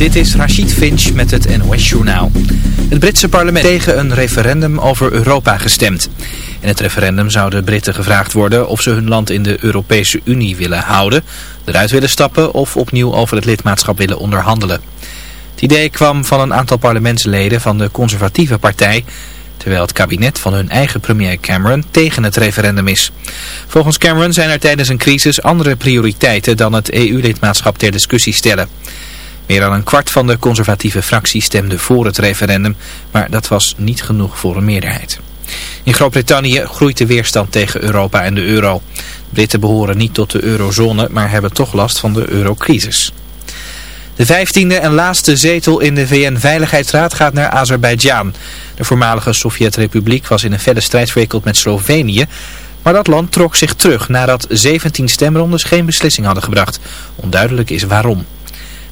Dit is Rachid Finch met het NOS-journaal. Het Britse parlement tegen een referendum over Europa gestemd. In het referendum zouden Britten gevraagd worden of ze hun land in de Europese Unie willen houden, eruit willen stappen of opnieuw over het lidmaatschap willen onderhandelen. Het idee kwam van een aantal parlementsleden van de conservatieve partij, terwijl het kabinet van hun eigen premier Cameron tegen het referendum is. Volgens Cameron zijn er tijdens een crisis andere prioriteiten dan het EU-lidmaatschap ter discussie stellen. Meer dan een kwart van de conservatieve fractie stemde voor het referendum, maar dat was niet genoeg voor een meerderheid. In Groot-Brittannië groeit de weerstand tegen Europa en de euro. Britten behoren niet tot de eurozone, maar hebben toch last van de eurocrisis. De vijftiende en laatste zetel in de VN-veiligheidsraad gaat naar Azerbeidzjan. De voormalige Sovjet-republiek was in een felle strijd verwikkeld met Slovenië, maar dat land trok zich terug nadat 17 stemrondes geen beslissing hadden gebracht. Onduidelijk is waarom.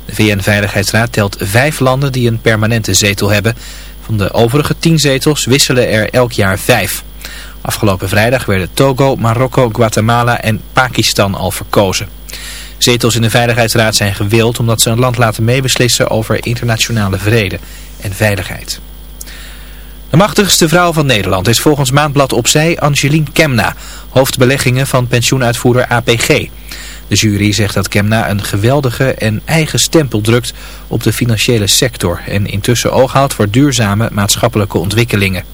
De VN-veiligheidsraad telt vijf landen die een permanente zetel hebben. Van de overige tien zetels wisselen er elk jaar vijf. Afgelopen vrijdag werden Togo, Marokko, Guatemala en Pakistan al verkozen. Zetels in de Veiligheidsraad zijn gewild omdat ze een land laten meebeslissen over internationale vrede en veiligheid. De machtigste vrouw van Nederland is volgens Maandblad Opzij Angelien Kemna, hoofdbeleggingen van pensioenuitvoerder APG. De jury zegt dat Kemna een geweldige en eigen stempel drukt op de financiële sector en intussen oog houdt voor duurzame maatschappelijke ontwikkelingen.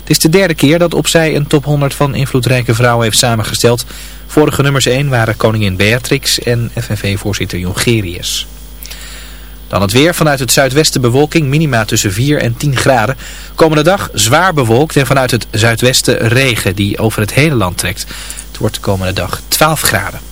Het is de derde keer dat opzij een top 100 van invloedrijke vrouwen heeft samengesteld. Vorige nummers 1 waren koningin Beatrix en FNV-voorzitter Jongerius. Dan het weer. Vanuit het zuidwesten bewolking, minima tussen 4 en 10 graden. Komende dag zwaar bewolkt en vanuit het zuidwesten regen die over het hele land trekt. Het wordt de komende dag 12 graden.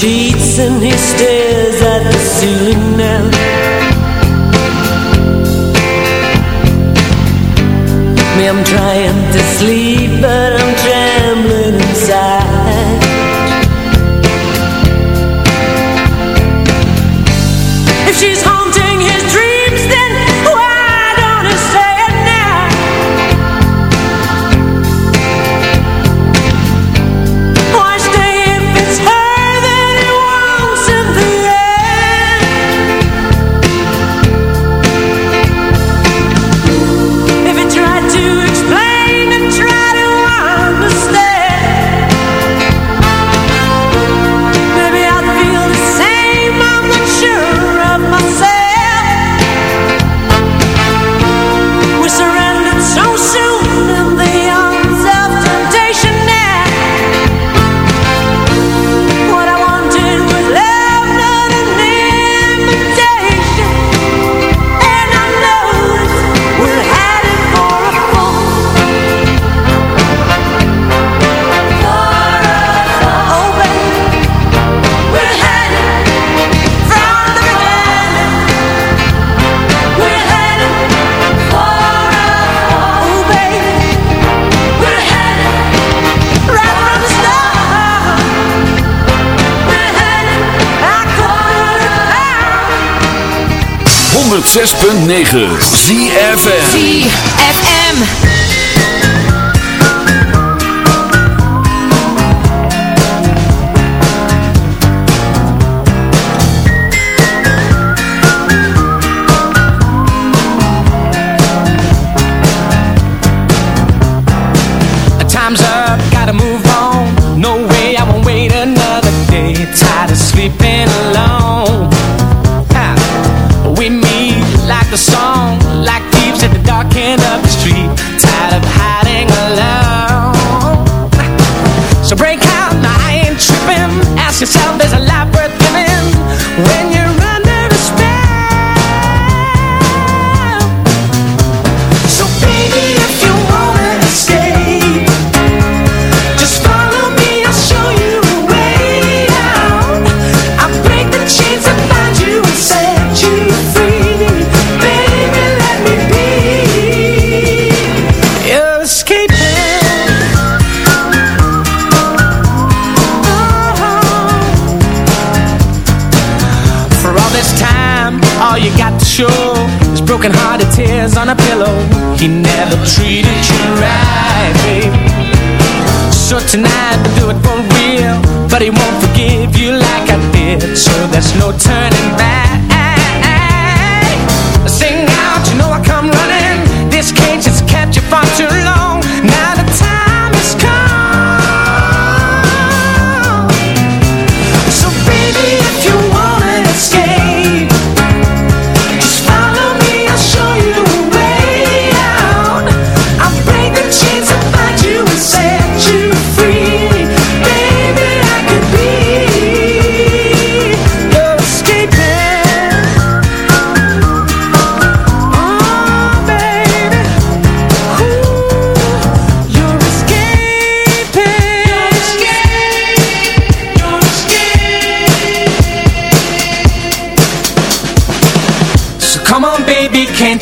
cheats and he stares at the ceiling now. 106.9 ZFM ZFM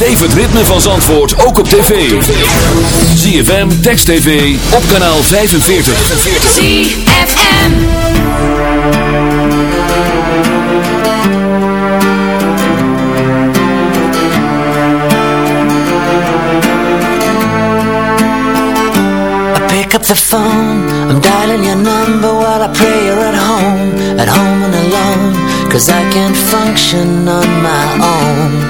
Beleef het ritme van Zandvoort ook op tv. ZFM, Text TV, op kanaal 45. ZFM. I pick up the phone, I'm dialing your number while I pray you're at home, at home and alone, cause I can't function on my own.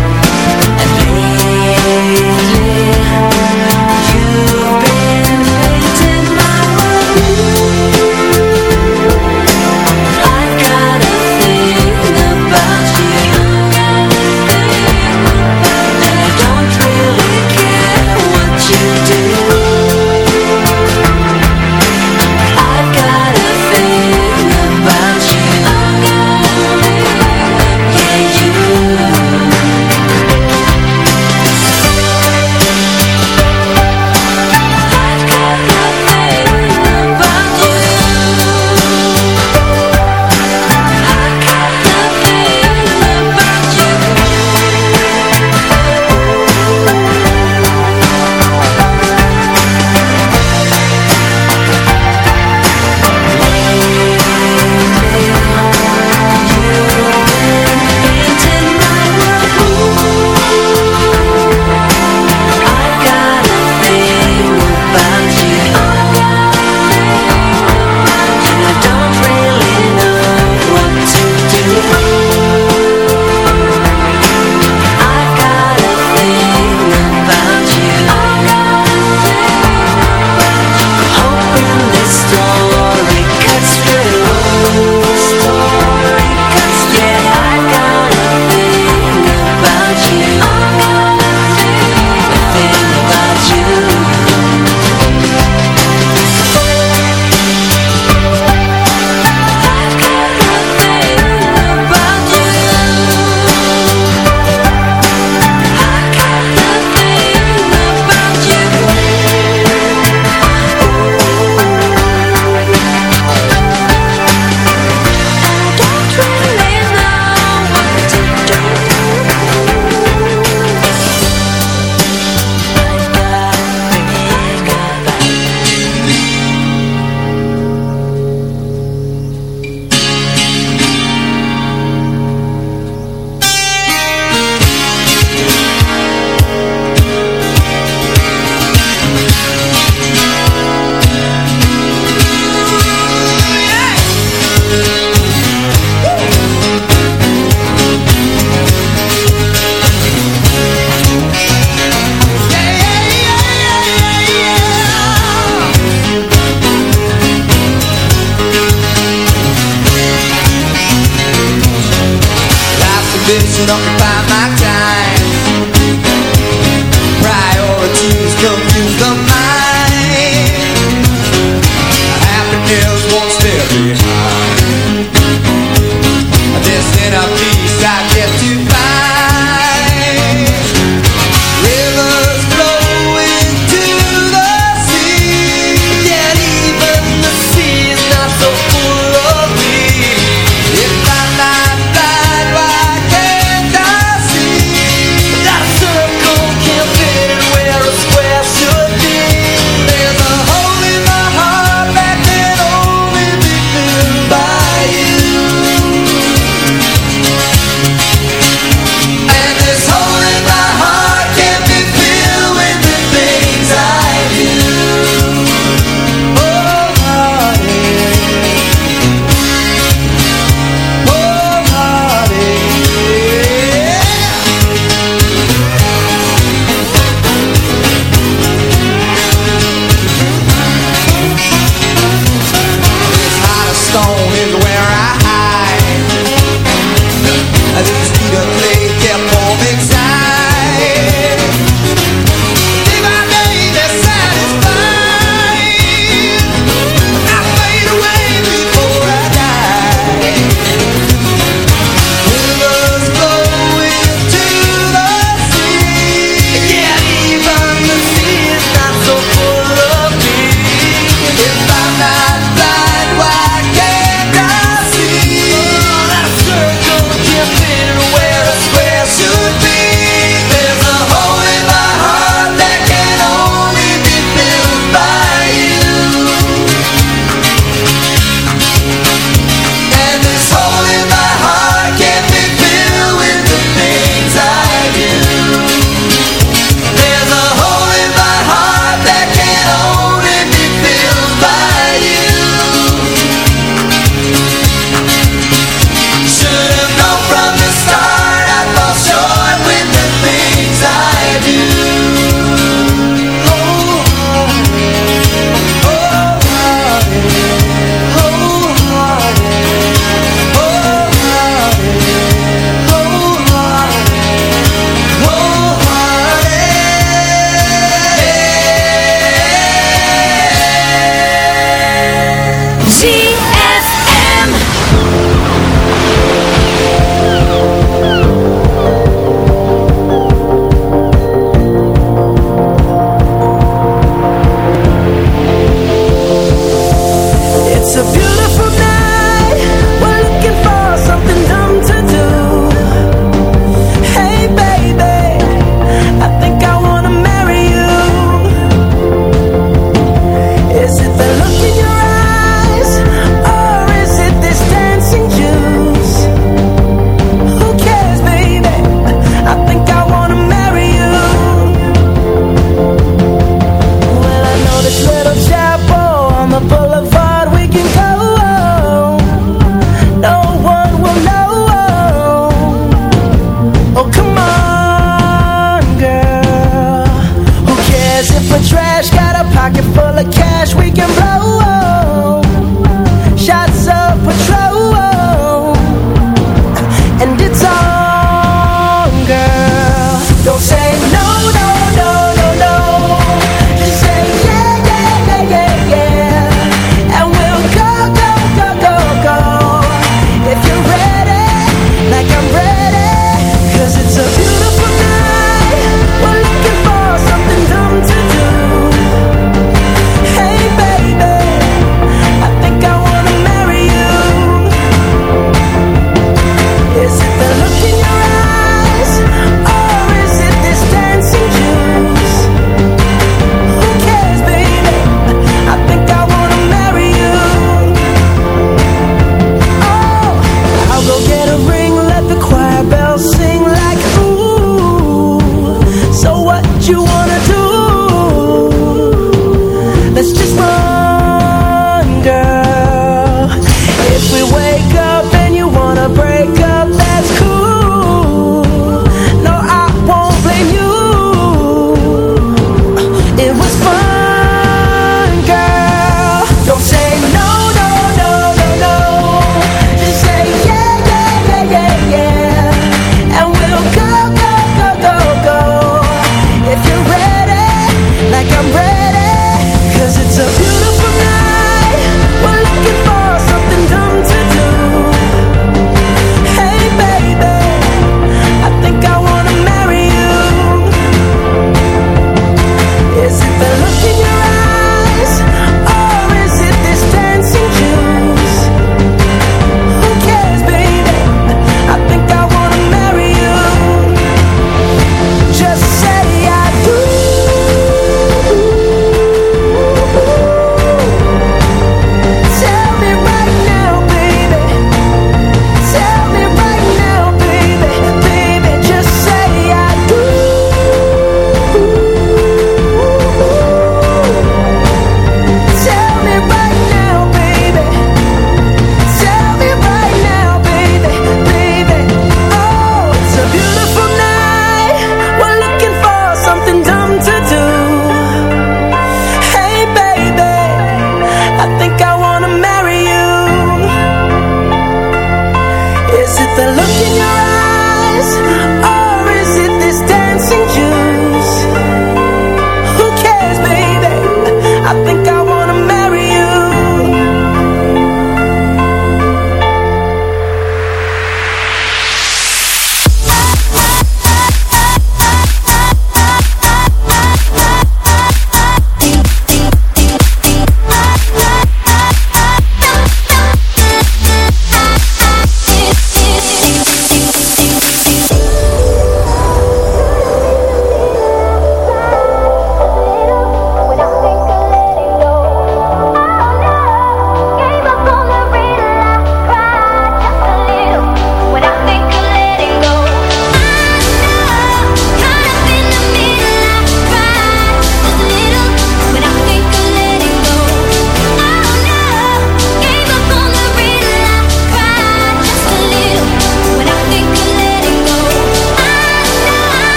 see